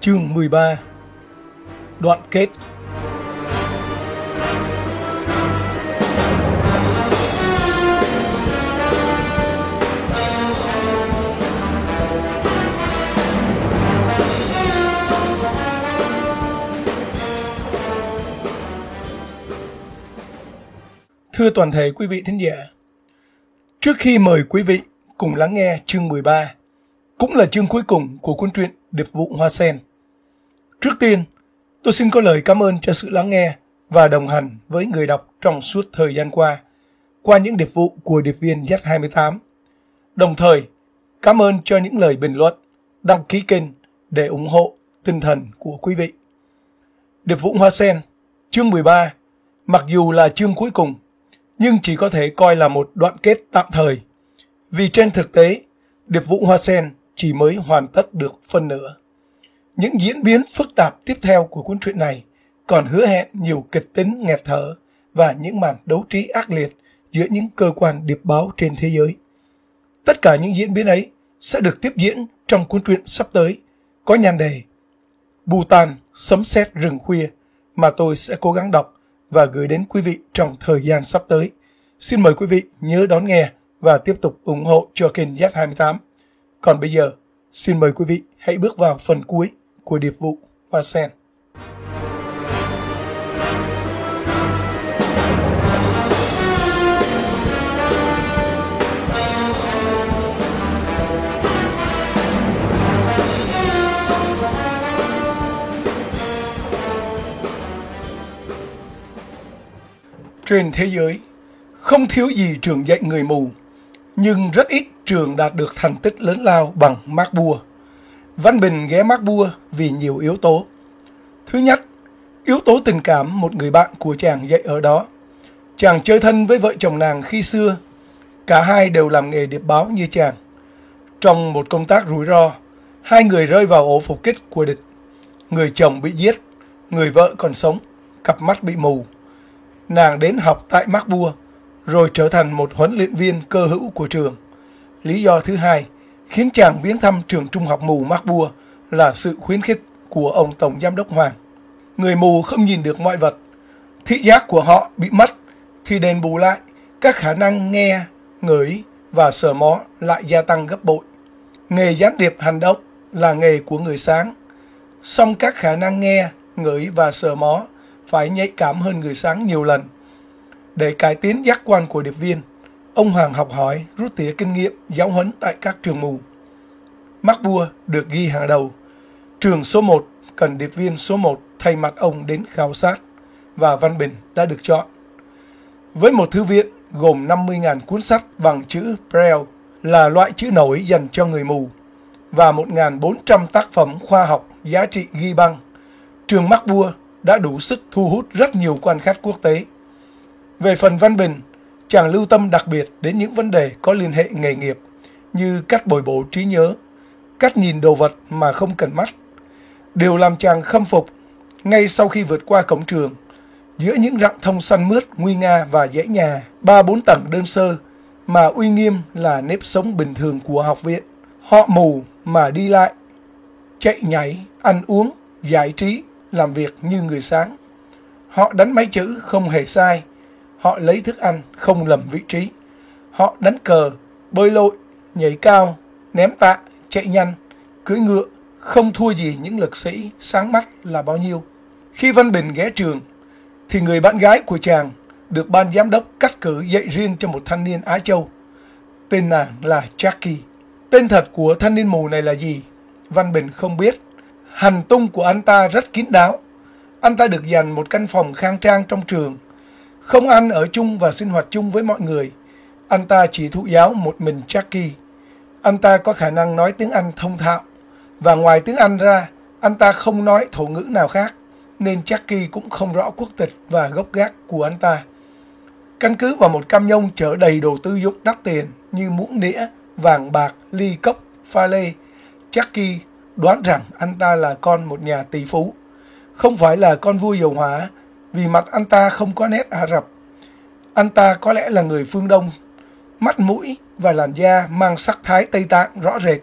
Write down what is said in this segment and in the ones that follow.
Chương 13 Đoạn kết Thưa toàn thể quý vị thính giả, trước khi mời quý vị cùng lắng nghe chương 13, cũng là chương cuối cùng của cuốn truyện Điệp vụ Hoa Sen. Trước tiên, tôi xin có lời cảm ơn cho sự lắng nghe và đồng hành với người đọc trong suốt thời gian qua, qua những điệp vụ của điệp viên Z28. Đồng thời, cảm ơn cho những lời bình luận, đăng ký kênh để ủng hộ tinh thần của quý vị. Điệp vụ Hoa Sen, chương 13, mặc dù là chương cuối cùng, nhưng chỉ có thể coi là một đoạn kết tạm thời, vì trên thực tế, điệp vụ Hoa Sen chỉ mới hoàn tất được phân nửa. Những diễn biến phức tạp tiếp theo của cuốn truyện này còn hứa hẹn nhiều kịch tính nghẹt thở và những màn đấu trí ác liệt giữa những cơ quan điệp báo trên thế giới. Tất cả những diễn biến ấy sẽ được tiếp diễn trong cuốn truyện sắp tới có nhan đề Bhutan sấm sét rừng khuya mà tôi sẽ cố gắng đọc và gửi đến quý vị trong thời gian sắp tới. Xin mời quý vị nhớ đón nghe và tiếp tục ủng hộ cho kênh Z28. Còn bây giờ, xin mời quý vị hãy bước vào phần cuối của điệp vụ và Sen. Trên thế giới, không thiếu gì trường dạy người mù, nhưng rất ít trường đạt được thành tích lớn lao bằng Mark Bua. Văn Bình ghé Mark Bua vì nhiều yếu tố. Thứ nhất, yếu tố tình cảm một người bạn của chàng dạy ở đó. Chàng chơi thân với vợ chồng nàng khi xưa. Cả hai đều làm nghề điệp báo như chàng. Trong một công tác rủi ro, hai người rơi vào ổ phục kích của địch. Người chồng bị giết, người vợ còn sống, cặp mắt bị mù. Nàng đến học tại Mark Bua, rồi trở thành một huấn luyện viên cơ hữu của trường. Lý do thứ hai, khiến chàng viếng thăm trường trung học mù Mark Bua là sự khuyến khích của ông Tổng Giám đốc Hoàng. Người mù không nhìn được mọi vật. Thị giác của họ bị mất thì đền bù lại các khả năng nghe, ngửi và sờ mó lại gia tăng gấp bội. Nghề gián điệp hành động là nghề của người sáng. Song các khả năng nghe, ngửi và sờ mó phải nhạy cảm hơn người sáng nhiều lần. Để cải tiến giác quan của điệp viên, ông Hoàng học hỏi, rút tỉa kinh nghiệm giáo huấn tại các trường mù. Mắc Bua được ghi hàng đầu. Trường số 1 cần điệp viên số 1 thay mặt ông đến khảo sát và Văn Bình đã được chọn. Với một thư viện gồm 50.000 cuốn sách bằng chữ Braille là loại chữ nổi dành cho người mù và 1.400 tác phẩm khoa học giá trị ghi băng, trường Mắc Bua đã đủ sức thu hút rất nhiều quan khách quốc tế. Về phần Văn Bình, chàng lưu tâm đặc biệt đến những vấn đề có liên hệ nghề nghiệp như cách bồi bổ trí nhớ, cách nhìn đồ vật mà không cần mắt. Điều làm chàng khâm phục ngay sau khi vượt qua cổng trường, giữa những rặng thông xanh mướt, nguy nga và dãy nhà, ba bốn tầng đơn sơ, mà uy nghiêm là nếp sống bình thường của học viện. Họ mù mà đi lại, chạy nhảy, ăn uống, giải trí, làm việc như người sáng. Họ đánh máy chữ không hề sai, họ lấy thức ăn không lầm vị trí. Họ đánh cờ, bơi lội, nhảy cao, ném tạ, chạy nhanh, cưỡi ngựa, không thua gì những lực sĩ sáng mắt là bao nhiêu. Khi Văn Bình ghé trường, thì người bạn gái của chàng được ban giám đốc cắt cử dạy riêng cho một thanh niên Á Châu. Tên nàng là Jackie. Tên thật của thanh niên mù này là gì? Văn Bình không biết. Hành tung của anh ta rất kín đáo. Anh ta được dành một căn phòng khang trang trong trường. Không ăn ở chung và sinh hoạt chung với mọi người. Anh ta chỉ thụ giáo một mình Jackie. Anh ta có khả năng nói tiếng Anh thông thạo. Và ngoài tiếng Anh ra, Anh ta không nói thổ ngữ nào khác, nên Jackie cũng không rõ quốc tịch và gốc gác của anh ta. Căn cứ vào một cam nhông chở đầy đồ tư dụng đắt tiền như muỗng đĩa, vàng bạc, ly cốc, pha lê, Jackie đoán rằng anh ta là con một nhà tỷ phú, không phải là con vua dầu hỏa, vì mặt anh ta không có nét Ả Rập. Anh ta có lẽ là người phương Đông, mắt mũi và làn da mang sắc thái Tây Tạng rõ rệt.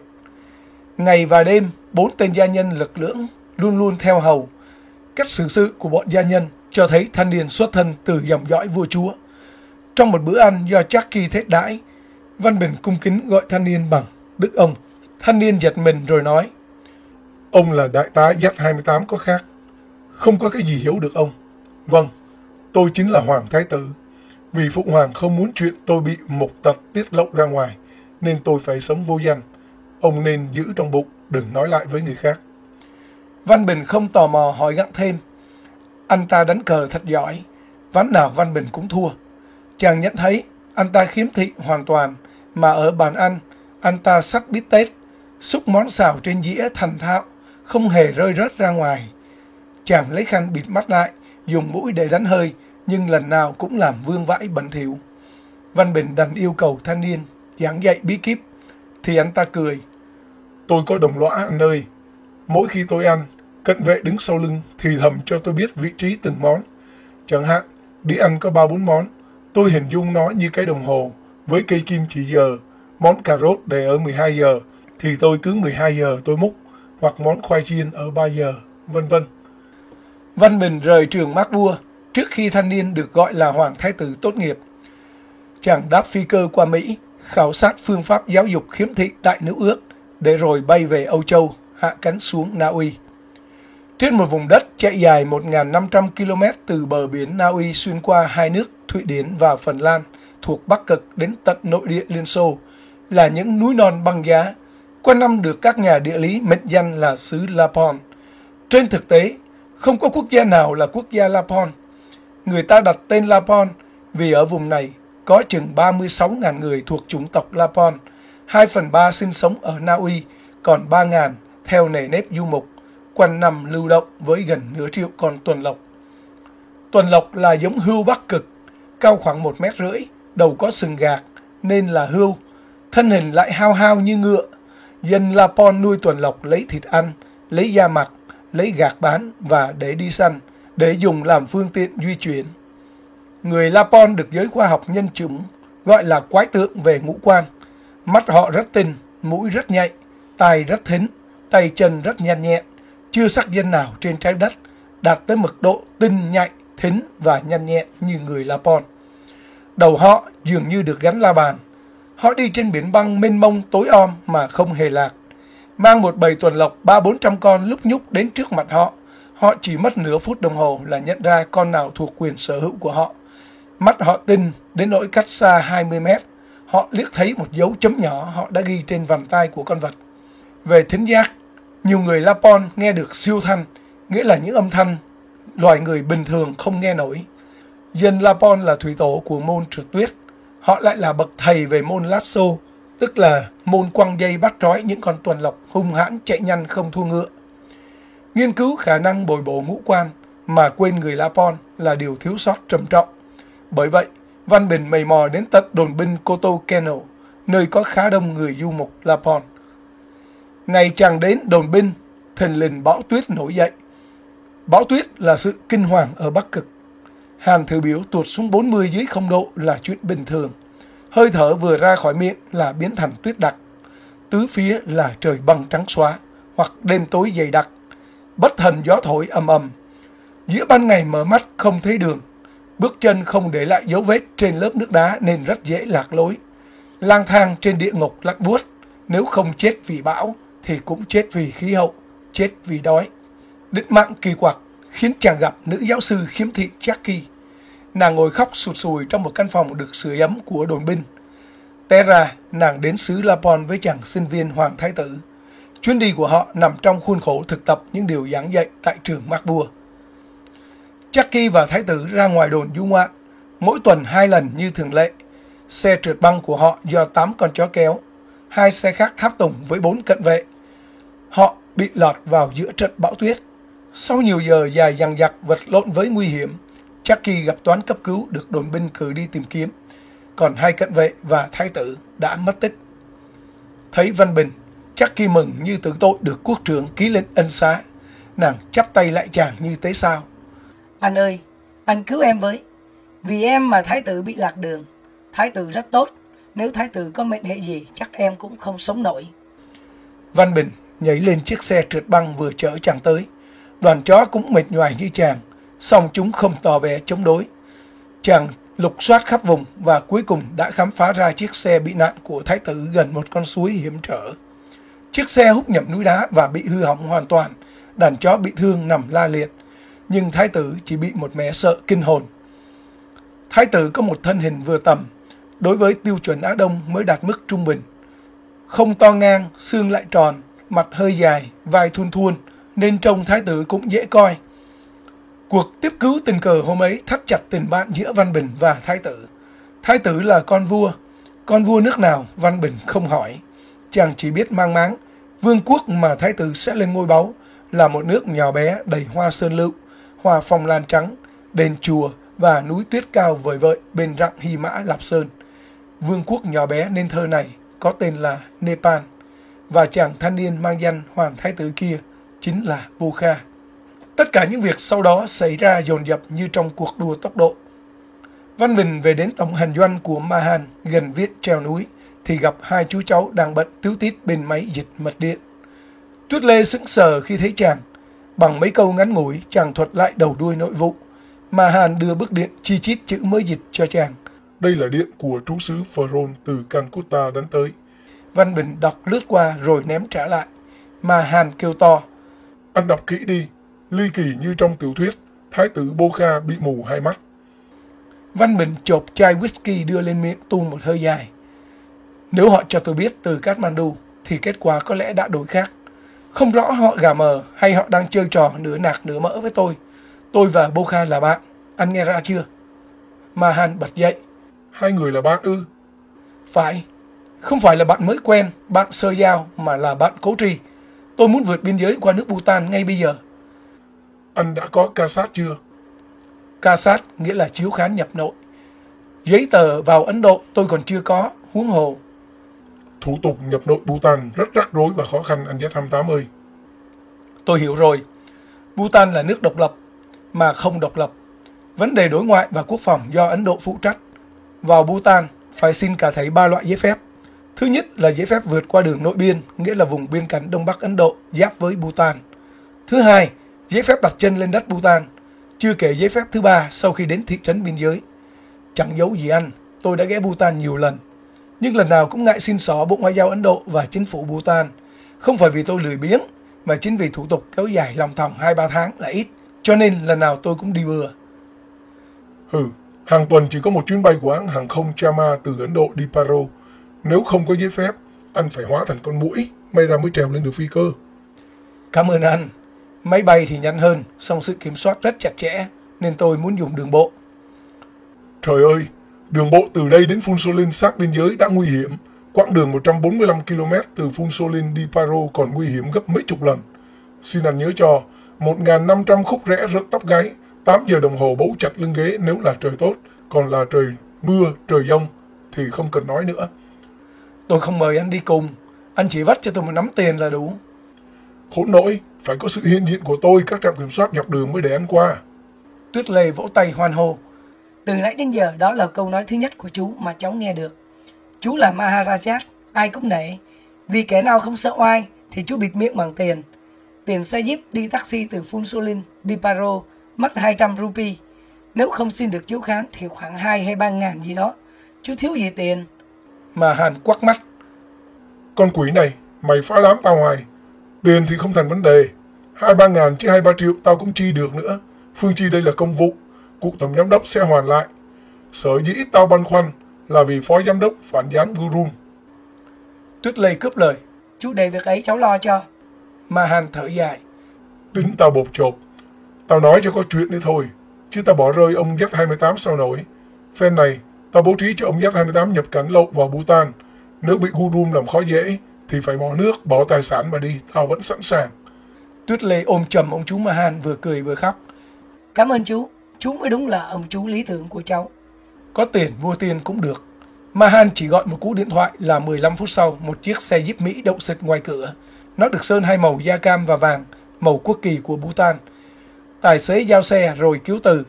Ngày và đêm, bốn tên gia nhân lực lưỡng luôn luôn theo hầu. Cách xử sự của bọn gia nhân cho thấy thanh niên xuất thân từ dòng dõi vua chúa. Trong một bữa ăn do Jackie thết đãi, Văn Bình cung kính gọi thanh niên bằng Đức ông. Thanh niên giật mình rồi nói, Ông là đại tá Z28 có khác. Không có cái gì hiểu được ông. Vâng, tôi chính là Hoàng Thái Tử. Vì Phụ Hoàng không muốn chuyện tôi bị mục tật tiết lộ ra ngoài, nên tôi phải sống vô danh. Ông nên giữ trong bụng, đừng nói lại với người khác. Văn Bình không tò mò hỏi gặng thêm. Anh ta đánh cờ thật giỏi, ván nào Văn Bình cũng thua. Chàng nhận thấy anh ta khiếm thị hoàn toàn, mà ở bàn ăn, anh ta sắt bít tết, xúc món xào trên dĩa thành thạo, không hề rơi rớt ra ngoài. Chàng lấy khăn bịt mắt lại, dùng mũi để đánh hơi, nhưng lần nào cũng làm vương vãi bẩn thỉu. Văn Bình đành yêu cầu thanh niên giảng dạy bí kíp, thì anh ta cười. Tôi có đồng lõa anh ơi, mỗi khi tôi ăn, cận vệ đứng sau lưng thì thầm cho tôi biết vị trí từng món. Chẳng hạn, đi ăn có ba bốn món, tôi hình dung nó như cái đồng hồ với cây kim chỉ giờ, món cà rốt để ở 12 giờ, thì tôi cứ 12 giờ tôi múc, hoặc món khoai chiên ở 3 giờ, vân vân. Văn Bình rời trường Mác Vua trước khi thanh niên được gọi là Hoàng Thái Tử tốt nghiệp. Chàng đáp phi cơ qua Mỹ, khảo sát phương pháp giáo dục khiếm thị tại nước ước, để rồi bay về Âu Châu, hạ cánh xuống Na Uy. Trên một vùng đất chạy dài 1.500 km từ bờ biển Na Uy xuyên qua hai nước Thụy Điển và Phần Lan thuộc Bắc Cực đến tận nội địa Liên Xô là những núi non băng giá, quanh năm được các nhà địa lý mệnh danh là xứ Lapon. Trên thực tế, không có quốc gia nào là quốc gia Lapon. Người ta đặt tên Lapon vì ở vùng này có chừng 36.000 người thuộc chủng tộc Lapon, 2 phần 3 sinh sống ở Na Uy, còn 3.000 theo nề nếp du mục, quanh năm lưu động với gần nửa triệu con tuần lộc. Tuần lộc là giống hươu bắc cực, cao khoảng 1 mét rưỡi, đầu có sừng gạc nên là hươu, thân hình lại hao hao như ngựa. Dân Lapon nuôi tuần lộc lấy thịt ăn, lấy da mặc, lấy gạc bán và để đi săn, để dùng làm phương tiện di chuyển. Người Lapon được giới khoa học nhân chủng gọi là quái tượng về ngũ quan. Mắt họ rất tinh, mũi rất nhạy, tai rất thính, tay chân rất nhanh nhẹn. Chưa sắc dân nào trên trái đất đạt tới mực độ tinh nhạy, thính và nhanh nhẹn như người Lapon. Đầu họ dường như được gắn la bàn. Họ đi trên biển băng mênh mông tối om mà không hề lạc. Mang một bầy tuần lộc ba bốn trăm con lúc nhúc đến trước mặt họ. Họ chỉ mất nửa phút đồng hồ là nhận ra con nào thuộc quyền sở hữu của họ. Mắt họ tinh đến nỗi cách xa 20 mét. Họ liếc thấy một dấu chấm nhỏ họ đã ghi trên vòng tay của con vật. Về thính giác, nhiều người Lapon nghe được siêu thanh, nghĩa là những âm thanh loài người bình thường không nghe nổi. Dân Lapon là thủy tổ của môn trượt tuyết. Họ lại là bậc thầy về môn lasso, tức là môn quăng dây bắt trói những con tuần lộc hung hãn chạy nhanh không thua ngựa. Nghiên cứu khả năng bồi bổ ngũ quan mà quên người Lapon là điều thiếu sót trầm trọng. Bởi vậy, Văn Bình mầy mò đến tận đồn binh Koto Keno, nơi có khá đông người du mục Lapon. Ngày chàng đến đồn binh, thình lình bão tuyết nổi dậy. Bão tuyết là sự kinh hoàng ở Bắc Cực. Hàn thử biểu tuột xuống 40 dưới không độ là chuyện bình thường. Hơi thở vừa ra khỏi miệng là biến thành tuyết đặc. Tứ phía là trời băng trắng xóa hoặc đêm tối dày đặc. Bất thần gió thổi ầm ầm. Giữa ban ngày mở mắt không thấy đường. Bước chân không để lại dấu vết trên lớp nước đá nên rất dễ lạc lối. Lang thang trên địa ngục lạnh buốt, nếu không chết vì bão thì cũng chết vì khí hậu, chết vì đói. định mạng kỳ quặc khiến chàng gặp nữ giáo sư khiếm thị Jackie. Nàng ngồi khóc sụt sùi trong một căn phòng được sưởi ấm của đồn binh. Té ra, nàng đến xứ Lapon với chàng sinh viên Hoàng Thái Tử. Chuyến đi của họ nằm trong khuôn khổ thực tập những điều giảng dạy tại trường Macbua. Jackie và Thái Tử ra ngoài đồn du ngoạn, mỗi tuần hai lần như thường lệ. Xe trượt băng của họ do 8 con chó kéo, hai xe khác tháp tùng với bốn cận vệ. Họ bị lọt vào giữa trận bão tuyết. Sau nhiều giờ dài dằng dặc vật lộn với nguy hiểm, Jackie gặp toán cấp cứu được đồn binh cử đi tìm kiếm, còn hai cận vệ và thái tử đã mất tích. Thấy Văn Bình, Jackie mừng như tưởng tội được quốc trưởng ký lên ân xá. Nàng chắp tay lại chàng như thế sao. Anh ơi, anh cứu em với. Vì em mà thái tử bị lạc đường. Thái tử rất tốt. Nếu thái tử có mệnh hệ gì, chắc em cũng không sống nổi. Văn Bình nhảy lên chiếc xe trượt băng vừa chở chàng tới. Đoàn chó cũng mệt nhoài như chàng, song chúng không tỏ vẻ chống đối. Chàng lục soát khắp vùng và cuối cùng đã khám phá ra chiếc xe bị nạn của thái tử gần một con suối hiểm trở. Chiếc xe hút nhầm núi đá và bị hư hỏng hoàn toàn, đàn chó bị thương nằm la liệt, nhưng thái tử chỉ bị một mẻ sợ kinh hồn. Thái tử có một thân hình vừa tầm, đối với tiêu chuẩn Á Đông mới đạt mức trung bình. Không to ngang, xương lại tròn, mặt hơi dài, vai thun thun, nên trông thái tử cũng dễ coi. Cuộc tiếp cứu tình cờ hôm ấy thắt chặt tình bạn giữa Văn Bình và thái tử. Thái tử là con vua, con vua nước nào Văn Bình không hỏi. Chàng chỉ biết mang máng, vương quốc mà thái tử sẽ lên ngôi báu là một nước nhỏ bé đầy hoa sơn lựu, hoa phong lan trắng, đền chùa và núi tuyết cao vời vợi bên rặng Hy Mã Lạp Sơn. Vương quốc nhỏ bé nên thơ này có tên là Nepal và chàng thanh niên mang danh Hoàng Thái tử kia chính là Vô Kha. Tất cả những việc sau đó xảy ra dồn dập như trong cuộc đua tốc độ. Văn Bình về đến tổng hành doanh của Mahan gần viết treo núi thì gặp hai chú cháu đang bận tiếu tít bên máy dịch mật điện. Tuyết Lê sững sờ khi thấy chàng. Bằng mấy câu ngắn ngủi, chàng thuật lại đầu đuôi nội vụ. Mahan đưa bức điện chi chít chữ mới dịch cho chàng. Đây là điện của trú sứ Pharaon từ Calcutta đến tới. Văn Bình đọc lướt qua rồi ném trả lại. Mahan kêu to. Anh đọc kỹ đi, ly kỳ như trong tiểu thuyết, thái tử Bô Kha bị mù hai mắt. Văn Bình chộp chai whisky đưa lên miệng tuôn một hơi dài. Nếu họ cho tôi biết từ Kathmandu, thì kết quả có lẽ đã đổi khác. Không rõ họ gà mờ hay họ đang chơi trò nửa nạc nửa mỡ với tôi. Tôi và Bô Kha là bạn, anh nghe ra chưa? Mahan bật dậy. Hai người là bạn ư? Phải, không phải là bạn mới quen, bạn sơ giao, mà là bạn cố trì. Tôi muốn vượt biên giới qua nước Bhutan ngay bây giờ. Anh đã có ca sát chưa? Ca sát nghĩa là chiếu khán nhập nội. Giấy tờ vào Ấn Độ tôi còn chưa có, huống hồ. Thủ tục nhập nội Bhutan rất rắc rối và khó khăn anh Z28 ơi. Tôi hiểu rồi. Bhutan là nước độc lập, mà không độc lập. Vấn đề đối ngoại và quốc phòng do Ấn Độ phụ trách. Vào Bhutan phải xin cả thảy ba loại giấy phép. Thứ nhất là giấy phép vượt qua đường nội biên, nghĩa là vùng biên cảnh Đông Bắc Ấn Độ giáp với Bhutan. Thứ hai, giấy phép đặt chân lên đất Bhutan, chưa kể giấy phép thứ ba sau khi đến thị trấn biên giới. Chẳng giấu gì anh, tôi đã ghé Bhutan nhiều lần. Nhưng lần nào cũng ngại xin xỏ Bộ Ngoại giao Ấn Độ và chính phủ Bhutan. Không phải vì tôi lười biếng, mà chính vì thủ tục kéo dài lòng thòng 2-3 tháng là ít. Cho nên lần nào tôi cũng đi bừa. Hừ, hàng tuần chỉ có một chuyến bay của hãng hàng không Chama từ Ấn Độ đi Paro. Nếu không có giấy phép, anh phải hóa thành con mũi, may ra mới trèo lên được phi cơ. Cảm ơn anh. Máy bay thì nhanh hơn, song sự kiểm soát rất chặt chẽ, nên tôi muốn dùng đường bộ. Trời ơi, đường bộ từ đây đến Phun Solin sát biên giới đã nguy hiểm. Quãng đường 145 km từ Phun Solin đi Paro còn nguy hiểm gấp mấy chục lần. Xin anh nhớ cho, 1.500 khúc rẽ rớt tóc gáy, 8 giờ đồng hồ bấu chặt lưng ghế nếu là trời tốt, còn là trời mưa, trời giông thì không cần nói nữa. Tôi không mời anh đi cùng, anh chỉ vắt cho tôi một nắm tiền là đủ. Khốn nỗi, phải có sự hiện diện của tôi các trạm kiểm soát dọc đường mới để anh qua. Tuyết Lê vỗ tay hoan hô. Từ nãy đến giờ đó là câu nói thứ nhất của chú mà cháu nghe được. Chú là Maharaja, ai cũng nể. Vì kẻ nào không sợ oai thì chú bịt miệng bằng tiền. Tiền xe jeep đi taxi từ Phunsolin đi Paro mất 200 rupee. Nếu không xin được chiếu khán thì khoảng 2 hay 3 ngàn gì đó. Chú thiếu gì tiền? Mà Hàn quắc mắt. Con quỷ này, mày phá đám tao hoài. Tiền thì không thành vấn đề. Hai ba ngàn chứ hai ba triệu tao cũng chi được nữa. Phương chi đây là công vụ. Cụ tổng giám đốc sẽ hoàn lại. Sở dĩ tao băn khoăn là vì phó giám đốc phản gián Gurun. Tuyết Lê cướp lời. Chú để việc ấy cháu lo cho. Mà Hàn thở dài. Tính tao bột chộp. Tao nói cho có chuyện đấy thôi. Chứ tao bỏ rơi ông Z28 sao nổi. Phen này, tao bố trí cho ông Z28 nhập cảnh lậu vào Bhutan. Nếu bị Gurun làm khó dễ, thì phải bỏ nước, bỏ tài sản mà đi. Tao vẫn sẵn sàng. Tuyết Lê ôm chầm ông chú Mahan vừa cười vừa khóc. Cảm ơn chú, chú mới đúng là ông chú lý tưởng của cháu. Có tiền mua tiền cũng được. Mahan chỉ gọi một cú điện thoại là 15 phút sau một chiếc xe Jeep Mỹ đậu xịch ngoài cửa. Nó được sơn hai màu da cam và vàng, màu quốc kỳ của Bhutan. Tài xế giao xe rồi cứu từ.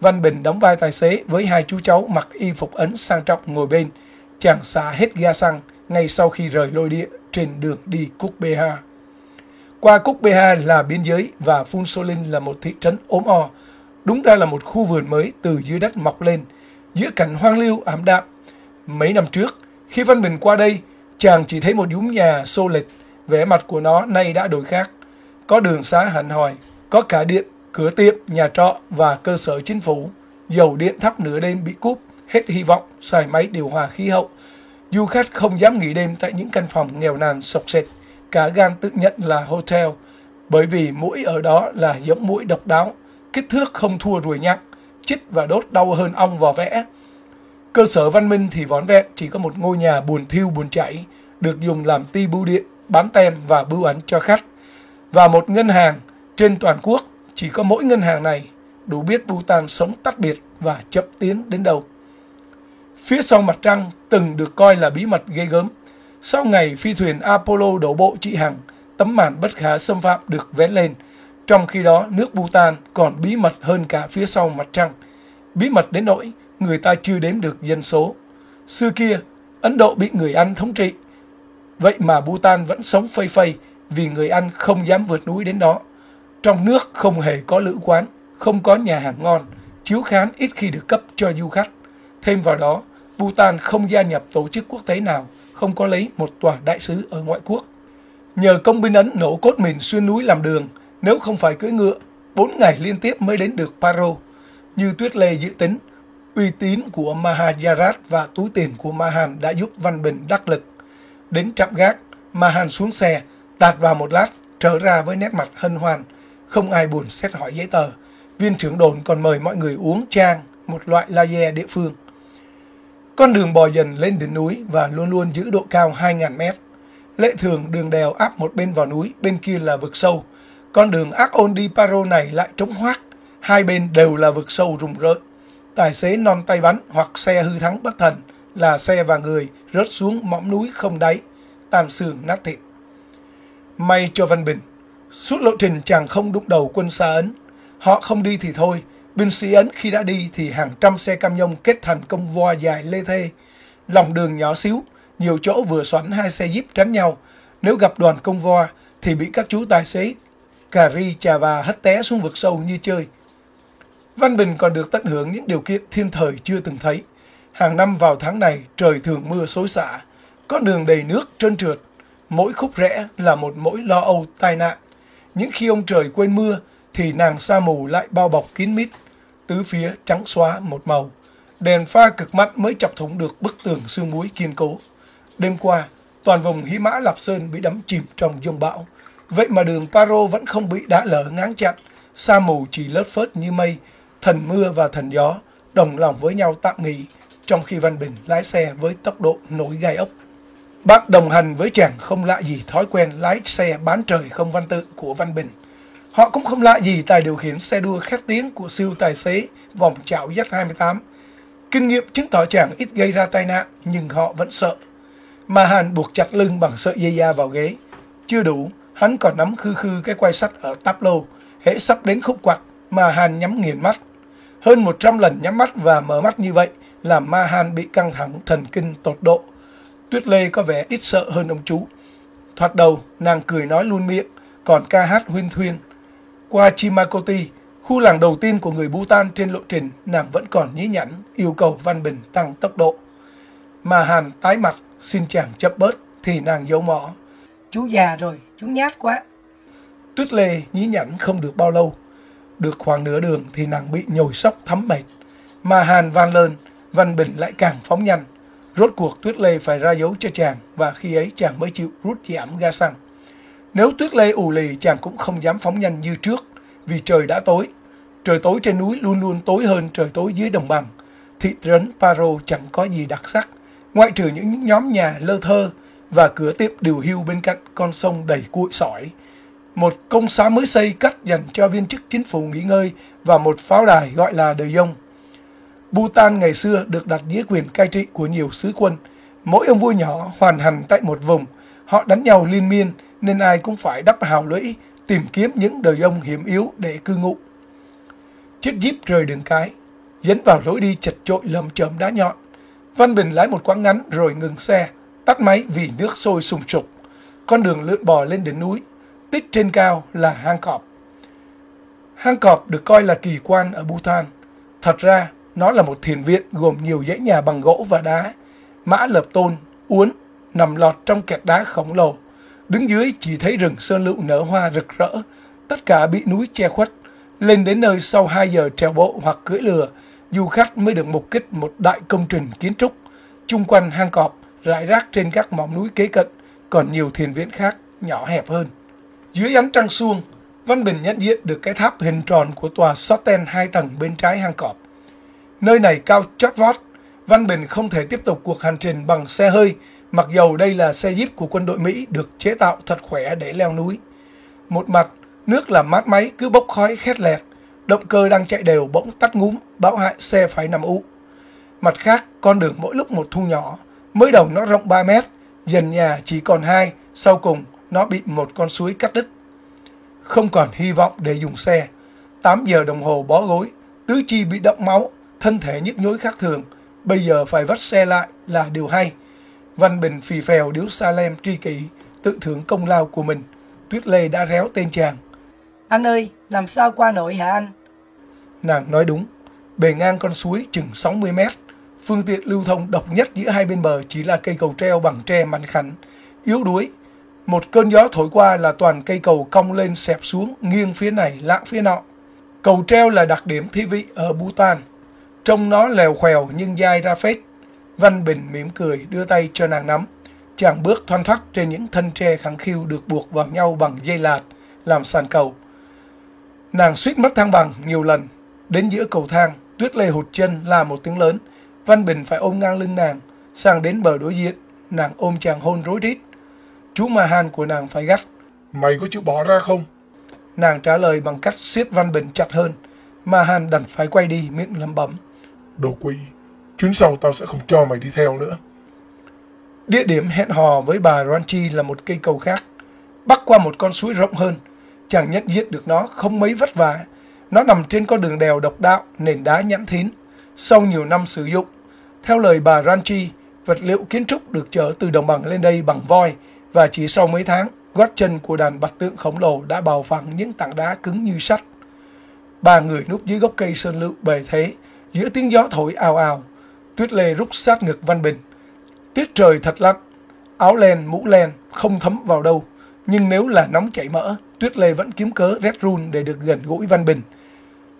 Văn Bình đóng vai tài xế với hai chú cháu mặc y phục ấn sang trọng ngồi bên. Chàng xả hết ga xăng ngay sau khi rời lôi địa trên đường đi Cúc BH. Qua Cúc BH là biên giới và Phun Solin là một thị trấn ốm o. Đúng ra là một khu vườn mới từ dưới đất mọc lên, giữa cảnh hoang lưu ảm đạm. Mấy năm trước, khi Văn Bình qua đây, chàng chỉ thấy một dúm nhà xô lệch, vẻ mặt của nó nay đã đổi khác. Có đường xá hẳn hòi, có cả điện, cửa tiệm, nhà trọ và cơ sở chính phủ. Dầu điện thắp nửa đêm bị cúp, hết hy vọng, xài máy điều hòa khí hậu. Du khách không dám nghỉ đêm tại những căn phòng nghèo nàn sộc sệt, cả gan tự nhận là hotel, bởi vì mũi ở đó là giống mũi độc đáo, kích thước không thua ruồi nhặng, chích và đốt đau hơn ong vò vẽ. Cơ sở văn minh thì vón vẹn chỉ có một ngôi nhà buồn thiêu buồn chảy, được dùng làm ti bưu điện, bán tem và bưu ảnh cho khách. Và một ngân hàng trên toàn quốc, chỉ có mỗi ngân hàng này đủ biết Bhutan sống tách biệt và chậm tiến đến đâu. Phía sau mặt trăng từng được coi là bí mật ghê gớm. Sau ngày phi thuyền Apollo đổ bộ chị Hằng, tấm màn bất khả xâm phạm được vén lên. Trong khi đó, nước Bhutan còn bí mật hơn cả phía sau mặt trăng. Bí mật đến nỗi người ta chưa đếm được dân số. Xưa kia, Ấn Độ bị người Anh thống trị. Vậy mà Bhutan vẫn sống phây phây vì người Anh không dám vượt núi đến đó. Trong nước không hề có lữ quán, không có nhà hàng ngon, chiếu khán ít khi được cấp cho du khách. Thêm vào đó, Bhutan không gia nhập tổ chức quốc tế nào, không có lấy một tòa đại sứ ở ngoại quốc. Nhờ công binh Ấn nổ cốt mình xuyên núi làm đường, nếu không phải cưỡi ngựa, 4 ngày liên tiếp mới đến được Paro. Như Tuyết Lê dự tính, uy tín của Mahajarat và túi tiền của Mahan đã giúp Văn Bình đắc lực. Đến trạm gác, Mahan xuống xe, tạt vào một lát, trở ra với nét mặt hân hoan. Không ai buồn xét hỏi giấy tờ. Viên trưởng đồn còn mời mọi người uống trang, một loại laie địa phương. Con đường bò dần lên đến núi và luôn luôn giữ độ cao 2.000 mét. Lệ thường đường đèo áp một bên vào núi, bên kia là vực sâu. Con đường ác ôn đi Paro này lại trống hoác, hai bên đều là vực sâu rùng rợn. Tài xế non tay bắn hoặc xe hư thắng bất thần là xe và người rớt xuống mõm núi không đáy, tàn xương nát thịt. May cho Văn Bình, suốt lộ trình chàng không đụng đầu quân xa Ấn. Họ không đi thì thôi, binh sĩ Ấn khi đã đi thì hàng trăm xe cam nhông kết thành công voi dài lê thê. Lòng đường nhỏ xíu, nhiều chỗ vừa xoắn hai xe jeep tránh nhau. Nếu gặp đoàn công voi thì bị các chú tài xế cà ri trà và hất té xuống vực sâu như chơi. Văn Bình còn được tận hưởng những điều kiện thiên thời chưa từng thấy. Hàng năm vào tháng này trời thường mưa xối xả, con đường đầy nước trơn trượt, mỗi khúc rẽ là một mỗi lo âu tai nạn. Những khi ông trời quên mưa thì nàng sa mù lại bao bọc kín mít, tứ phía trắng xóa một màu. Đèn pha cực mắt mới chọc thủng được bức tường sương muối kiên cố. Đêm qua, toàn vùng Hí Mã Lạp Sơn bị đắm chìm trong dông bão. Vậy mà đường Paro vẫn không bị đá lở ngáng chặn, sa mù chỉ lất phớt như mây, thần mưa và thần gió đồng lòng với nhau tạm nghỉ, trong khi Văn Bình lái xe với tốc độ nổi gai ốc. Bác đồng hành với chàng không lạ gì thói quen lái xe bán trời không văn tự của Văn Bình. Họ cũng không lạ gì tài điều khiển xe đua khét tiếng của siêu tài xế vòng chảo Z28. Kinh nghiệm chứng tỏ chàng ít gây ra tai nạn nhưng họ vẫn sợ. Mà Hàn buộc chặt lưng bằng sợi dây da vào ghế. Chưa đủ, hắn còn nắm khư khư cái quay sắt ở táp lô, hễ sắp đến khúc quặt mà Hàn nhắm nghiền mắt. Hơn 100 lần nhắm mắt và mở mắt như vậy làm Ma Han bị căng thẳng thần kinh tột độ. Tuyết Lê có vẻ ít sợ hơn ông chú. Thoạt đầu, nàng cười nói luôn miệng, còn ca hát huyên thuyên. Qua Chimakoti, khu làng đầu tiên của người Bhutan trên lộ trình, nàng vẫn còn nhí nhảnh yêu cầu Văn Bình tăng tốc độ. Mà Hàn tái mặt, xin chàng chấp bớt, thì nàng giấu mỏ. Chú già rồi, chú nhát quá. Tuyết Lê nhí nhảnh không được bao lâu. Được khoảng nửa đường thì nàng bị nhồi sốc thấm mệt. Mà Hàn van lên, Văn Bình lại càng phóng nhanh. Rốt cuộc Tuyết Lê phải ra dấu cho chàng và khi ấy chàng mới chịu rút giảm ga xăng. Nếu Tuyết Lê ù lì chàng cũng không dám phóng nhanh như trước vì trời đã tối. Trời tối trên núi luôn luôn tối hơn trời tối dưới đồng bằng. Thị trấn Paro chẳng có gì đặc sắc, ngoại trừ những nhóm nhà lơ thơ và cửa tiệm điều hưu bên cạnh con sông đầy cuội sỏi. một công xá mới xây cất dành cho viên chức chính phủ nghỉ ngơi và một pháo đài gọi là Đời Dông. Bhutan ngày xưa được đặt dưới quyền cai trị của nhiều sứ quân. Mỗi ông vua nhỏ hoàn hành tại một vùng. Họ đánh nhau liên miên nên ai cũng phải đắp hào lũy, tìm kiếm những đời ông hiểm yếu để cư ngụ. Chiếc jeep rời đường cái, dẫn vào lối đi chật trội lầm chởm đá nhọn. Văn Bình lái một quãng ngắn rồi ngừng xe, tắt máy vì nước sôi sùng sục. Con đường lượn bò lên đỉnh núi, tích trên cao là hang cọp. Hang cọp được coi là kỳ quan ở Bhutan. Thật ra, nó là một thiền viện gồm nhiều dãy nhà bằng gỗ và đá, mã lập tôn, uốn, nằm lọt trong kẹt đá khổng lồ. Đứng dưới chỉ thấy rừng sơn lựu nở hoa rực rỡ, tất cả bị núi che khuất. Lên đến nơi sau 2 giờ trèo bộ hoặc cưỡi lừa, du khách mới được mục kích một đại công trình kiến trúc. Chung quanh hang cọp, rải rác trên các mỏm núi kế cận, còn nhiều thiền viện khác nhỏ hẹp hơn. Dưới ánh trăng suông, Văn Bình nhận diện được cái tháp hình tròn của tòa Soten hai tầng bên trái hang cọp. Nơi này cao chót vót, Văn Bình không thể tiếp tục cuộc hành trình bằng xe hơi, mặc dầu đây là xe jeep của quân đội Mỹ được chế tạo thật khỏe để leo núi. Một mặt, nước làm mát máy cứ bốc khói khét lẹt, động cơ đang chạy đều bỗng tắt ngúm, bão hại xe phải nằm ụ. Mặt khác, con đường mỗi lúc một thu nhỏ, mới đầu nó rộng 3 mét, dần nhà chỉ còn hai, sau cùng nó bị một con suối cắt đứt. Không còn hy vọng để dùng xe. 8 giờ đồng hồ bó gối, tứ chi bị động máu, thân thể nhức nhối khác thường. Bây giờ phải vắt xe lại là điều hay. Văn Bình phì phèo điếu Salem tri kỷ, tự thưởng công lao của mình. Tuyết Lê đã réo tên chàng. Anh ơi, làm sao qua nổi hả anh? Nàng nói đúng. Bề ngang con suối chừng 60 mét. Phương tiện lưu thông độc nhất giữa hai bên bờ chỉ là cây cầu treo bằng tre mặn khảnh, yếu đuối. Một cơn gió thổi qua là toàn cây cầu cong lên xẹp xuống, nghiêng phía này lạng phía nọ. Cầu treo là đặc điểm thi vị ở Bhutan. Trông nó lèo khèo nhưng dai ra phết. Văn Bình mỉm cười đưa tay cho nàng nắm. Chàng bước thoăn thoắt trên những thân tre khẳng khiu được buộc vào nhau bằng dây lạt, làm sàn cầu. Nàng suýt mất thăng bằng nhiều lần. Đến giữa cầu thang, tuyết lê hụt chân là một tiếng lớn. Văn Bình phải ôm ngang lưng nàng. Sang đến bờ đối diện, nàng ôm chàng hôn rối rít. Chú Mahan của nàng phải gắt. Mày có chịu bỏ ra không? Nàng trả lời bằng cách siết Văn Bình chặt hơn. Mahan đành phải quay đi miệng lẩm bẩm. Đồ quỷ, chuyến sau tao sẽ không cho mày đi theo nữa. Địa điểm hẹn hò với bà Ranchi là một cây cầu khác. Bắc qua một con suối rộng hơn. Chàng nhận diện được nó không mấy vất vả. Nó nằm trên con đường đèo độc đạo, nền đá nhẵn thín. Sau nhiều năm sử dụng, theo lời bà Ranchi, vật liệu kiến trúc được chở từ đồng bằng lên đây bằng voi và chỉ sau mấy tháng, gót chân của đàn bạch tượng khổng lồ đã bào phẳng những tảng đá cứng như sắt. Ba người núp dưới gốc cây sơn lựu bề thế, giữa tiếng gió thổi ào ào. Tuyết Lê rút sát ngực Văn Bình. Tiết trời thật lạnh, áo len, mũ len không thấm vào đâu. Nhưng nếu là nóng chảy mỡ, Tuyết Lê vẫn kiếm cớ rét run để được gần gũi Văn Bình.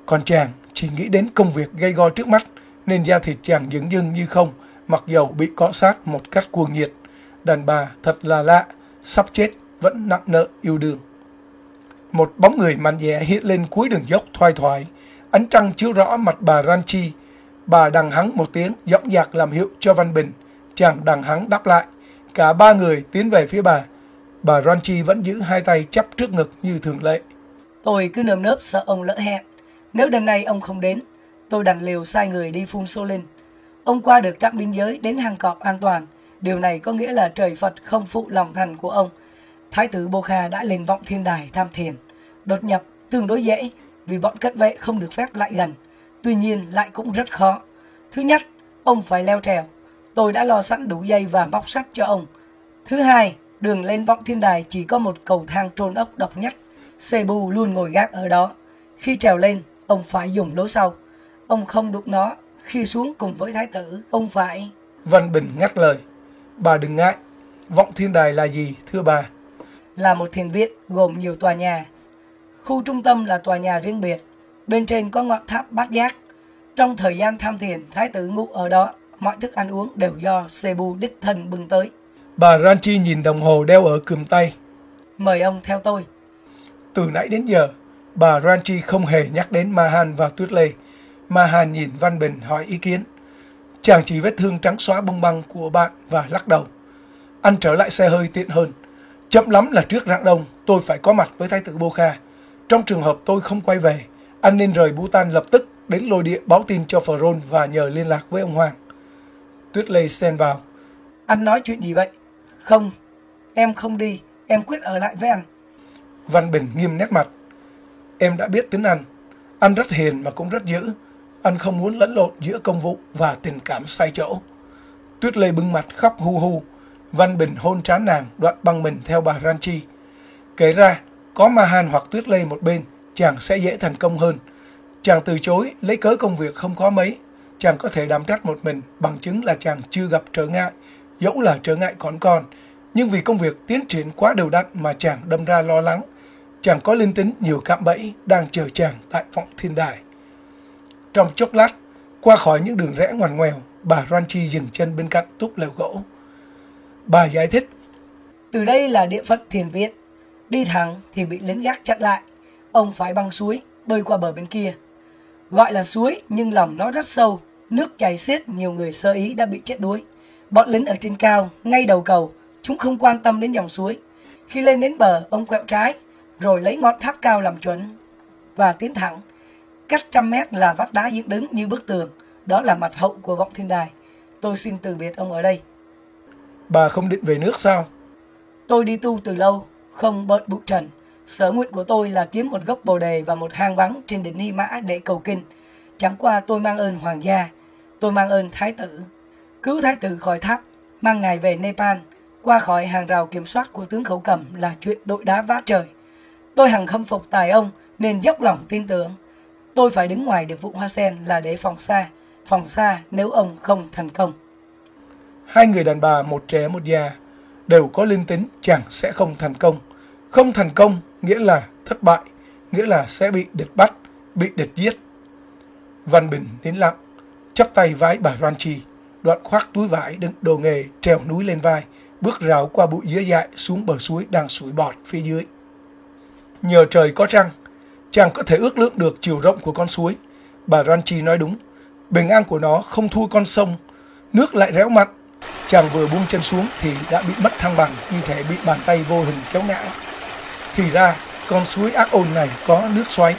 Còn chàng chỉ nghĩ đến công việc gây go trước mắt, nên da thịt chàng dững dưng như không, mặc dầu bị cọ sát một cách cuồng nhiệt. Đàn bà thật là lạ, sắp chết vẫn nặng nợ yêu đương. Một bóng người mạnh dẻ hiện lên cuối đường dốc thoai thoải, ánh trăng chiếu rõ mặt bà Ranchi. Bà đằng hắn một tiếng, giọng dạc làm hiệu cho Văn Bình. Chàng đằng hắn đáp lại. Cả ba người tiến về phía bà. Bà Ranchi vẫn giữ hai tay chắp trước ngực như thường lệ. Tôi cứ nơm nớp sợ ông lỡ hẹn. Nếu đêm nay ông không đến, tôi đành liều sai người đi phun xô linh. Ông qua được trạm biên giới đến hang cọp an toàn. Điều này có nghĩa là trời Phật không phụ lòng thành của ông. Thái tử Bô Kha đã lên vọng thiên đài tham thiền. Đột nhập tương đối dễ vì bọn cất vệ không được phép lại gần. Tuy nhiên lại cũng rất khó. Thứ nhất, ông phải leo trèo. Tôi đã lo sẵn đủ dây và bóc sắt cho ông. Thứ hai, đường lên vọng thiên đài chỉ có một cầu thang trôn ốc độc nhất. Cebu luôn ngồi gác ở đó. Khi trèo lên, ông phải dùng lối sau. Ông không đụng nó. Khi xuống cùng với thái tử, ông phải... Văn Bình ngắt lời. Bà đừng ngại. Vọng thiên đài là gì, thưa bà? Là một thiền viện gồm nhiều tòa nhà. Khu trung tâm là tòa nhà riêng biệt. Bên trên có ngọn tháp bát giác. Trong thời gian tham thiền, thái tử ngủ ở đó. Mọi thức ăn uống đều do Cebu đích thân bưng tới. Bà Ranchi nhìn đồng hồ đeo ở cườm tay. Mời ông theo tôi. Từ nãy đến giờ, bà Ranchi không hề nhắc đến Mahan và Tuyết Lê. Mahan nhìn Văn Bình hỏi ý kiến. Chàng chỉ vết thương trắng xóa bông băng của bạn và lắc đầu. Anh trở lại xe hơi tiện hơn. Chậm lắm là trước rạng đông, tôi phải có mặt với Thái tử Bô Kha. Trong trường hợp tôi không quay về, anh nên rời Bhutan lập tức đến lôi địa báo tin cho Pharaoh và nhờ liên lạc với ông Hoàng. Tuyết Lê xen vào. Anh nói chuyện gì vậy? Không, em không đi, em quyết ở lại với anh. Văn Bình nghiêm nét mặt. Em đã biết tiếng Anh. Anh rất hiền mà cũng rất dữ. Anh không muốn lẫn lộn giữa công vụ và tình cảm sai chỗ. Tuyết Lê bưng mặt khóc hu hu. Văn Bình hôn trán nàng đoạn băng mình theo bà Ranchi. Kể ra, có Mahan hoặc Tuyết Lê một bên, chàng sẽ dễ thành công hơn. Chàng từ chối, lấy cớ công việc không có mấy. Chàng có thể đảm trách một mình, bằng chứng là chàng chưa gặp trở ngại. Dẫu là trở ngại còn còn, nhưng vì công việc tiến triển quá đều đặn mà chàng đâm ra lo lắng. Chàng có linh tính nhiều cạm bẫy đang chờ chàng tại vọng thiên đài. Trong chốc lát, qua khỏi những đường rẽ ngoằn ngoèo, bà Ranchi dừng chân bên cạnh túp lều gỗ. Bà giải thích. Từ đây là địa phận thiền viện. Đi thẳng thì bị lính gác chặn lại. Ông phải băng suối, bơi qua bờ bên kia. Gọi là suối nhưng lòng nó rất sâu. Nước chảy xiết nhiều người sơ ý đã bị chết đuối. Bọn lính ở trên cao, ngay đầu cầu, chúng không quan tâm đến dòng suối. Khi lên đến bờ, ông quẹo trái, rồi lấy ngọn tháp cao làm chuẩn và tiến thẳng. Cách trăm mét là vách đá dựng đứng như bức tường. Đó là mặt hậu của vọng thiên đài. Tôi xin từ biệt ông ở đây. Bà không định về nước sao? Tôi đi tu từ lâu, không bớt bụi trần. Sở nguyện của tôi là kiếm một gốc bồ đề và một hang vắng trên đỉnh Hy Mã để cầu kinh. Chẳng qua tôi mang ơn hoàng gia, tôi mang ơn thái tử. Cứu thái tử khỏi tháp, mang ngài về Nepal, qua khỏi hàng rào kiểm soát của tướng khẩu cầm là chuyện đội đá vá trời. Tôi hằng khâm phục tài ông nên dốc lòng tin tưởng. Tôi phải đứng ngoài để vụ hoa sen là để phòng xa, phòng xa nếu ông không thành công. Hai người đàn bà, một trẻ một già, đều có linh tính chẳng sẽ không thành công. Không thành công nghĩa là thất bại, nghĩa là sẽ bị địch bắt, bị địch giết. Văn Bình nín lặng, chắp tay vái bà Ranchi, đoạn khoác túi vải đựng đồ nghề trèo núi lên vai, bước rào qua bụi dứa dại xuống bờ suối đang sủi bọt phía dưới. Nhờ trời có trăng, chàng có thể ước lượng được chiều rộng của con suối. Bà Ranchi nói đúng, bình an của nó không thua con sông, nước lại réo mặn. Chàng vừa buông chân xuống thì đã bị mất thăng bằng như thể bị bàn tay vô hình kéo ngã. Thì ra, con suối ác ôn này có nước xoáy.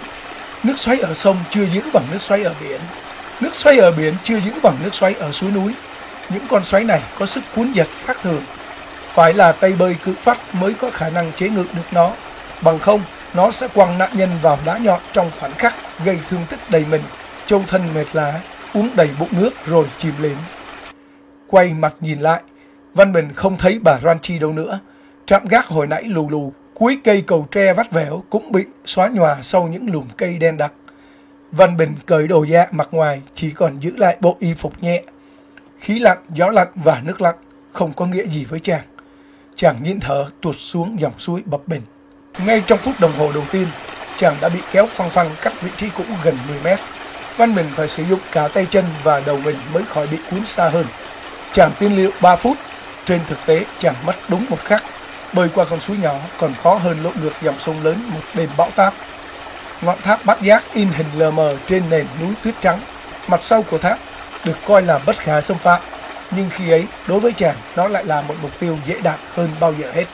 Nước xoáy ở sông chưa giữ bằng nước xoáy ở biển. Nước xoáy ở biển chưa giữ bằng nước xoáy ở suối núi. Những con xoáy này có sức cuốn giật khác thường. Phải là tay bơi cự phát mới có khả năng chế ngự được nó. Bằng không, nó sẽ quăng nạn nhân vào đá nhọn trong khoảnh khắc gây thương tích đầy mình, châu thân mệt lá, uống đầy bụng nước rồi chìm lên. Quay mặt nhìn lại, Văn Bình không thấy bà Ranchi đâu nữa. Trạm gác hồi nãy lù lù, cuối cây cầu tre vắt vẻo cũng bị xóa nhòa sau những lùm cây đen đặc. Văn Bình cởi đồ da mặt ngoài chỉ còn giữ lại bộ y phục nhẹ. Khí lạnh, gió lạnh và nước lạnh không có nghĩa gì với chàng. Chàng nhịn thở tuột xuống dòng suối bập bình Ngay trong phút đồng hồ đầu tiên, chàng đã bị kéo phăng phăng cách vị trí cũ gần 10 mét. Văn Bình phải sử dụng cả tay chân và đầu mình mới khỏi bị cuốn xa hơn. Chàng tiên liệu 3 phút, trên thực tế chàng mất đúng một khắc. Bơi qua con suối nhỏ còn khó hơn lội ngược dòng sông lớn một đêm bão táp. Ngọn tháp bát giác in hình lờ mờ trên nền núi tuyết trắng. Mặt sau của tháp được coi là bất khả xâm phạm, nhưng khi ấy đối với chàng nó lại là một mục tiêu dễ đạt hơn bao giờ hết.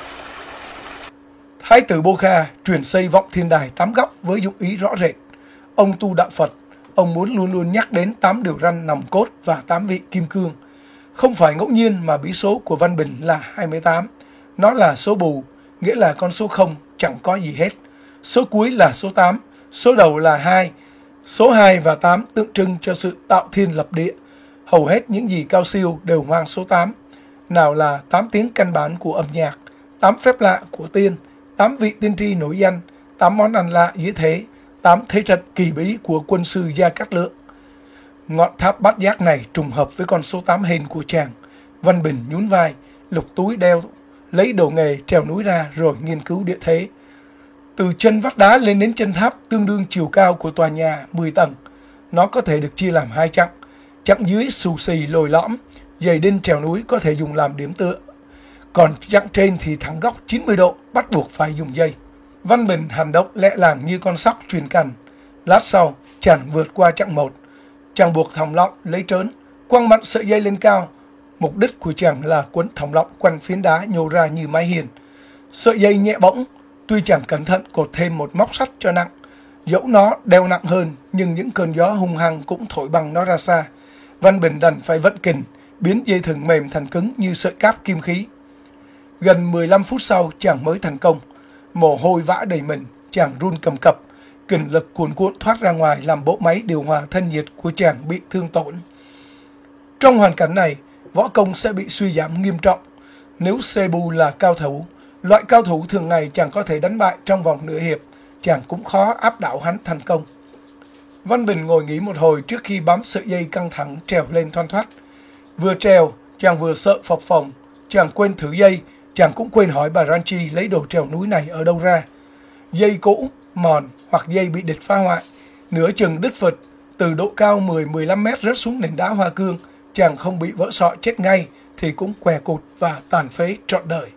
Thái tử Bô Kha truyền xây vọng thiên đài tám góc với dụng ý rõ rệt. Ông tu đạo Phật, ông muốn luôn luôn nhắc đến tám điều răn nòng cốt và tám vị kim cương. Không phải ngẫu nhiên mà bí số của Văn Bình là 28. Nó là số bù, nghĩa là con số 0 chẳng có gì hết. Số cuối là số 8, số đầu là 2. Số 2 và 8 tượng trưng cho sự tạo thiên lập địa. Hầu hết những gì cao siêu đều mang số 8. Nào là 8 tiếng căn bản của âm nhạc, 8 phép lạ của tiên, 8 vị tiên tri nổi danh, 8 món ăn lạ dưới thế, 8 thế trận kỳ bí của quân sư Gia Cát Lượng. Ngọn tháp bát giác này trùng hợp với con số 8 hình của chàng. Văn Bình nhún vai, lục túi đeo, lấy đồ nghề trèo núi ra rồi nghiên cứu địa thế. Từ chân vách đá lên đến chân tháp tương đương chiều cao của tòa nhà 10 tầng. Nó có thể được chia làm hai chặng. Chặng dưới xù xì lồi lõm, dày đinh trèo núi có thể dùng làm điểm tựa. Còn chặng trên thì thẳng góc 90 độ, bắt buộc phải dùng dây. Văn Bình hành động lẹ làm như con sóc truyền cành Lát sau, chàng vượt qua chặng 1. Chàng buộc thòng lọng lấy trớn, quăng mạnh sợi dây lên cao. Mục đích của chàng là quấn thòng lọng quanh phiến đá nhô ra như mái hiền. Sợi dây nhẹ bỗng, tuy chàng cẩn thận cột thêm một móc sắt cho nặng. Dẫu nó đeo nặng hơn, nhưng những cơn gió hung hăng cũng thổi bằng nó ra xa. Văn Bình đành phải vận kình, biến dây thừng mềm thành cứng như sợi cáp kim khí. Gần 15 phút sau chàng mới thành công. Mồ hôi vã đầy mình, chàng run cầm cập. Kình lực cuồn cuộn thoát ra ngoài làm bộ máy điều hòa thân nhiệt của chàng bị thương tổn. Trong hoàn cảnh này, võ công sẽ bị suy giảm nghiêm trọng. Nếu Cebu là cao thủ, loại cao thủ thường ngày chẳng có thể đánh bại trong vòng nửa hiệp, chàng cũng khó áp đảo hắn thành công. Văn Bình ngồi nghỉ một hồi trước khi bám sợi dây căng thẳng trèo lên thoăn thoát. Vừa trèo, chàng vừa sợ phập phồng, chàng quên thử dây, chàng cũng quên hỏi bà Ranchi lấy đồ trèo núi này ở đâu ra. Dây cũ, mòn hoặc dây bị địch phá hoại, nửa chừng đứt phật, từ độ cao 10-15 mét rớt xuống nền đá hoa cương, chàng không bị vỡ sọ chết ngay thì cũng què cụt và tàn phế trọn đời.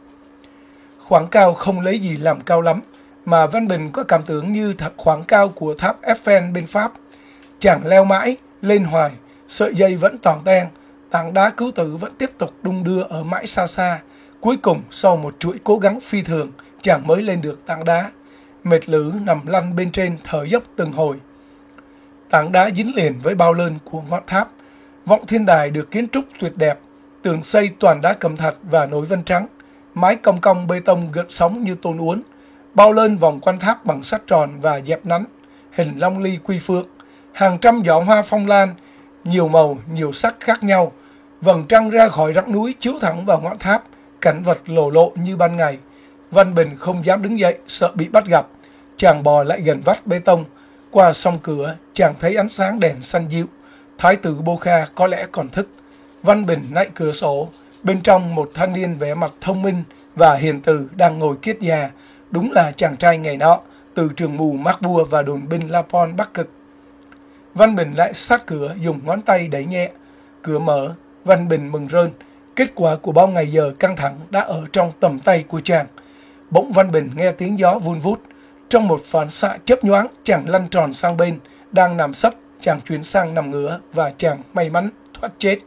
Khoảng cao không lấy gì làm cao lắm, mà Văn Bình có cảm tưởng như thật khoảng cao của tháp Eiffel bên Pháp. Chàng leo mãi, lên hoài, sợi dây vẫn toàn ten, tảng đá cứu tử vẫn tiếp tục đung đưa ở mãi xa xa. Cuối cùng, sau một chuỗi cố gắng phi thường, chàng mới lên được tảng đá. Mệt lử nằm lăn bên trên thở dốc từng hồi. Tảng đá dính liền với bao lơn của ngọn tháp. Vọng thiên đài được kiến trúc tuyệt đẹp, tường xây toàn đá cầm thạch và nối vân trắng, mái cong cong bê tông gợn sóng như tôn uốn, bao lên vòng quanh tháp bằng sắt tròn và dẹp nắn, hình long ly quy phượng, hàng trăm giỏ hoa phong lan, nhiều màu, nhiều sắc khác nhau, vầng trăng ra khỏi rặng núi chiếu thẳng vào ngọn tháp, cảnh vật lộ lộ như ban ngày. Văn Bình không dám đứng dậy, sợ bị bắt gặp. Chàng bò lại gần vách bê tông, qua song cửa, chàng thấy ánh sáng đèn xanh dịu. Thái tử Bô Kha có lẽ còn thức. Văn Bình nạy cửa sổ, bên trong một thanh niên vẻ mặt thông minh và hiền từ đang ngồi kiết già, đúng là chàng trai ngày nọ, từ trường mù Mác Bua và đồn binh Lapon Bắc Cực. Văn Bình lại sát cửa dùng ngón tay đẩy nhẹ. Cửa mở, Văn Bình mừng rơn. Kết quả của bao ngày giờ căng thẳng đã ở trong tầm tay của chàng. Bỗng Văn Bình nghe tiếng gió vun vút. Trong một phản xạ chớp nhoáng, chàng lăn tròn sang bên, đang nằm sấp, chàng chuyển sang nằm ngửa và chàng may mắn thoát chết.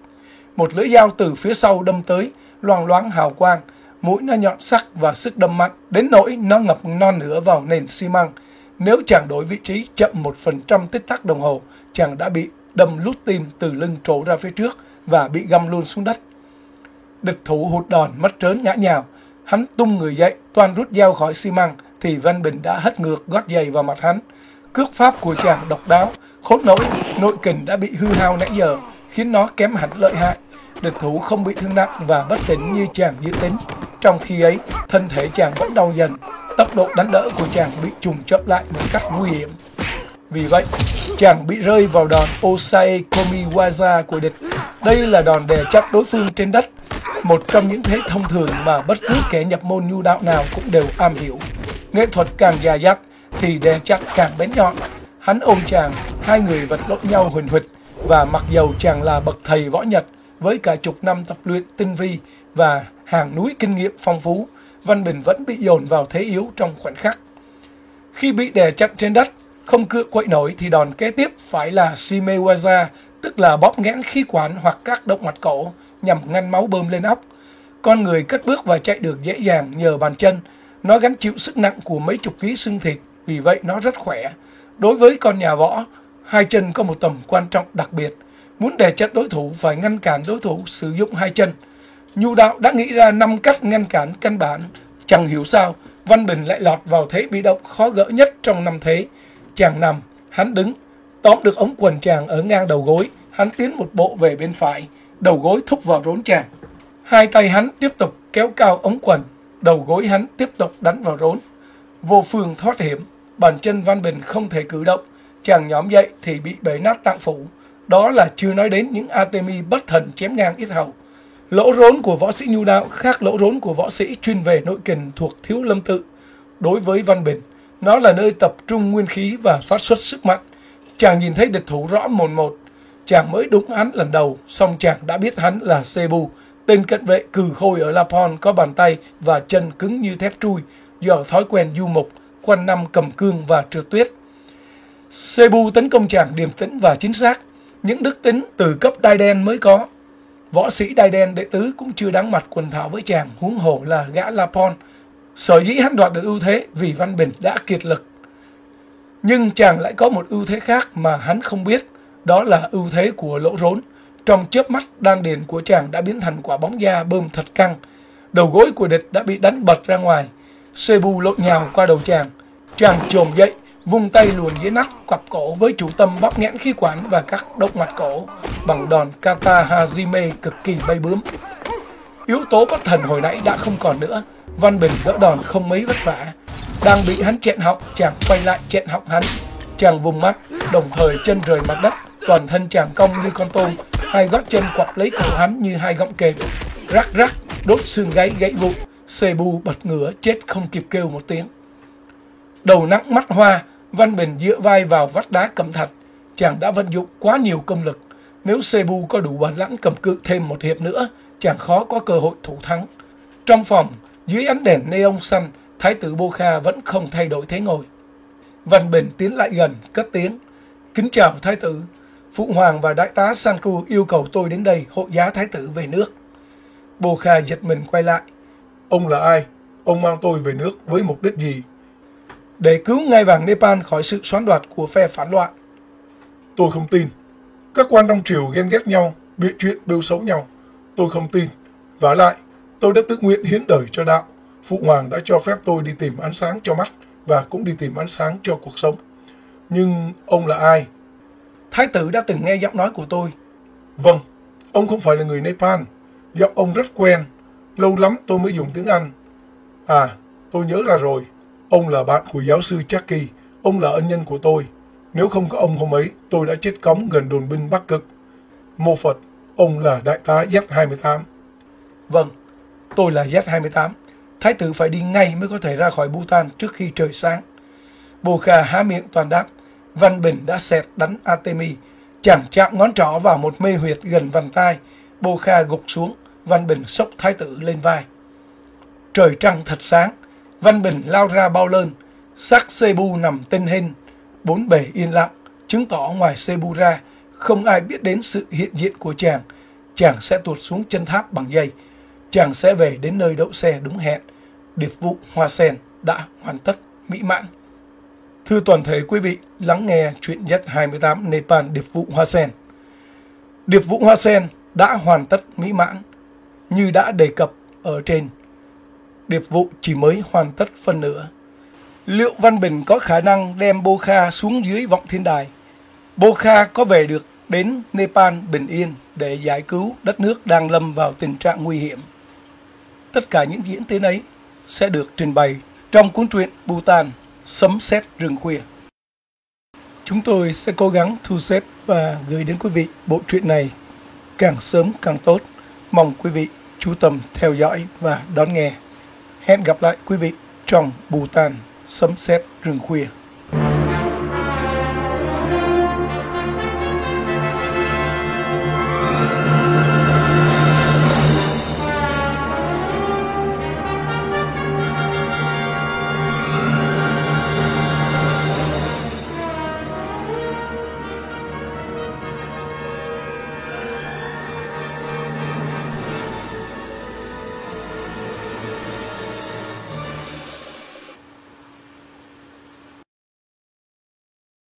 Một lưỡi dao từ phía sau đâm tới, loang loáng hào quang, mũi nó nhọn sắc và sức đâm mạnh, đến nỗi nó ngập non nửa vào nền xi măng. Nếu chàng đổi vị trí chậm một phần trăm tích tắc đồng hồ, chàng đã bị đâm lút tim từ lưng trổ ra phía trước và bị găm luôn xuống đất. Địch thủ hụt đòn mất trớn ngã nhào. Hắn tung người dậy, toàn rút dao khỏi xi măng, thì Văn Bình đã hất ngược gót giày vào mặt hắn. Cước pháp của chàng độc đáo, Khốt nỗi, nội kình đã bị hư hao nãy giờ, khiến nó kém hẳn lợi hại. Địch thủ không bị thương nặng và bất tỉnh như chàng dự tính. Trong khi ấy, thân thể chàng vẫn đau dần, tốc độ đánh đỡ của chàng bị trùng chậm lại một cách nguy hiểm. Vì vậy, chàng bị rơi vào đòn Osae Komiwaza của địch. Đây là đòn đè chặt đối phương trên đất, một trong những thế thông thường mà bất cứ kẻ nhập môn nhu đạo nào cũng đều am hiểu. Nghệ thuật càng già dắt thì đè chặt càng bén nhọn. Hắn ôm chàng, hai người vật lộn nhau huỳnh huỵch và mặc dầu chàng là bậc thầy võ Nhật với cả chục năm tập luyện tinh vi và hàng núi kinh nghiệm phong phú, Văn Bình vẫn bị dồn vào thế yếu trong khoảnh khắc. Khi bị đè chặn trên đất, không cựa quậy nổi thì đòn kế tiếp phải là Shimewaza, tức là bóp nghẽn khí quản hoặc các động mạch cổ nhằm ngăn máu bơm lên óc. Con người cất bước và chạy được dễ dàng nhờ bàn chân. Nó gánh chịu sức nặng của mấy chục ký xương thịt, vì vậy nó rất khỏe. Đối với con nhà võ, hai chân có một tầm quan trọng đặc biệt. Muốn đè chết đối thủ phải ngăn cản đối thủ sử dụng hai chân. Nhu đạo đã nghĩ ra năm cách ngăn cản căn bản. Chẳng hiểu sao, Văn Bình lại lọt vào thế bị động khó gỡ nhất trong năm thế. Chàng nằm, hắn đứng, tóm được ống quần chàng ở ngang đầu gối, hắn tiến một bộ về bên phải, đầu gối thúc vào rốn chàng. Hai tay hắn tiếp tục kéo cao ống quần, đầu gối hắn tiếp tục đánh vào rốn. Vô phương thoát hiểm, bàn chân Văn Bình không thể cử động, chàng nhóm dậy thì bị bể nát tạng phủ. Đó là chưa nói đến những Artemi bất thần chém ngang ít hầu. Lỗ rốn của võ sĩ nhu đạo khác lỗ rốn của võ sĩ chuyên về nội kình thuộc thiếu lâm tự. Đối với Văn Bình, nó là nơi tập trung nguyên khí và phát xuất sức mạnh. Chàng nhìn thấy địch thủ rõ mồn một. Chàng mới đúng hắn lần đầu, song chàng đã biết hắn là Cebu, tên cận vệ cừ khôi ở Lapon có bàn tay và chân cứng như thép trui do thói quen du mục, quanh năm cầm cương và trượt tuyết. Cebu tấn công chàng điềm tĩnh và chính xác, những đức tính từ cấp đai đen mới có. Võ sĩ đai đen đệ tứ cũng chưa đáng mặt quần thảo với chàng, huống hổ là gã Lapon. Sở dĩ hắn đoạt được ưu thế vì Văn Bình đã kiệt lực. Nhưng chàng lại có một ưu thế khác mà hắn không biết, đó là ưu thế của lỗ rốn. Trong chớp mắt, đan điền của chàng đã biến thành quả bóng da bơm thật căng. Đầu gối của địch đã bị đánh bật ra ngoài. Cebu lộn nhào qua đầu chàng. Chàng trồm dậy, vung tay luồn dưới nắp quặp cổ với chủ tâm bóp nghẽn khí quản và các động mạch cổ bằng đòn kata hajime cực kỳ bay bướm. Yếu tố bất thần hồi nãy đã không còn nữa. Văn Bình gỡ đòn không mấy vất vả. Đang bị hắn chẹn họng, chàng quay lại chẹn họng hắn. Chàng vùng mắt, đồng thời chân rời mặt đất, toàn thân chàng cong như con tôm, hai gót chân quặp lấy cổ hắn như hai gọng kềm. Rắc rắc, đốt xương gáy gãy vụn. Cebu bật ngửa chết không kịp kêu một tiếng. Đầu nắng mắt hoa, Văn Bình dựa vai vào vách đá cẩm thạch. Chàng đã vận dụng quá nhiều công lực. Nếu Cebu có đủ bản lãnh cầm cự thêm một hiệp nữa, chàng khó có cơ hội thủ thắng. Trong phòng, dưới ánh đèn neon xanh, Thái tử Bô Kha vẫn không thay đổi thế ngồi. Văn Bình tiến lại gần, cất tiếng. Kính chào Thái tử. Phụ Hoàng và Đại tá Sanku yêu cầu tôi đến đây hộ giá Thái tử về nước. Bô Kha giật mình quay lại. Ông là ai? Ông mang tôi về nước với mục đích gì? Để cứu ngai vàng Nepal khỏi sự xoán đoạt của phe phản loạn. Tôi không tin. Các quan trong triều ghen ghét nhau, bịa chuyện bêu xấu nhau. Tôi không tin. Và lại, tôi đã tự nguyện hiến đời cho đạo. Phụ Hoàng đã cho phép tôi đi tìm ánh sáng cho mắt và cũng đi tìm ánh sáng cho cuộc sống. Nhưng ông là ai? Thái tử đã từng nghe giọng nói của tôi. Vâng, ông không phải là người Nepal. Giọng ông rất quen. Lâu lắm tôi mới dùng tiếng Anh. À, tôi nhớ ra rồi. Ông là bạn của giáo sư Jackie. Ông là ân nhân của tôi. Nếu không có ông hôm ấy, tôi đã chết cống gần đồn binh Bắc Cực. Mô Phật, ông là đại tá Z-28. Vâng, tôi là Z-28. Thái tử phải đi ngay mới có thể ra khỏi Bhutan trước khi trời sáng. Bồ Khà há miệng toàn đáp. Văn Bình đã xẹt đánh Artemi. Chẳng chạm ngón trỏ vào một mê huyệt gần vành tai. Bồ Kha gục xuống. Văn Bình xốc thái tử lên vai. Trời trăng thật sáng. Văn Bình lao ra bao lơn. Sắc Cebu nằm tinh hình. Bốn bề yên lặng. Chứng tỏ ngoài Cebu ra, không ai biết đến sự hiện diện của chàng. Chàng sẽ tuột xuống chân tháp bằng dây. Chàng sẽ về đến nơi đậu xe đúng hẹn. Điệp vụ Hoa Sen đã hoàn tất mỹ mãn. Thưa toàn thể quý vị, lắng nghe chuyện nhất 28 Nepal Điệp vụ Hoa Sen. Điệp vụ Hoa Sen đã hoàn tất mỹ mãn như đã đề cập ở trên. Điệp vụ chỉ mới hoàn tất phần nữa. Liệu Văn Bình có khả năng đem Bô Kha xuống dưới vọng thiên đài? Bô Kha có về được đến Nepal bình yên để giải cứu đất nước đang lâm vào tình trạng nguy hiểm? Tất cả những diễn tiến ấy sẽ được trình bày trong cuốn truyện Bhutan, Sấm sét rừng khuya. Chúng tôi sẽ cố gắng thu xếp và gửi đến quý vị bộ truyện này càng sớm càng tốt. Mong quý vị chú tâm theo dõi và đón nghe. Hẹn gặp lại quý vị trong Bhutan Sấm sét rừng khuya.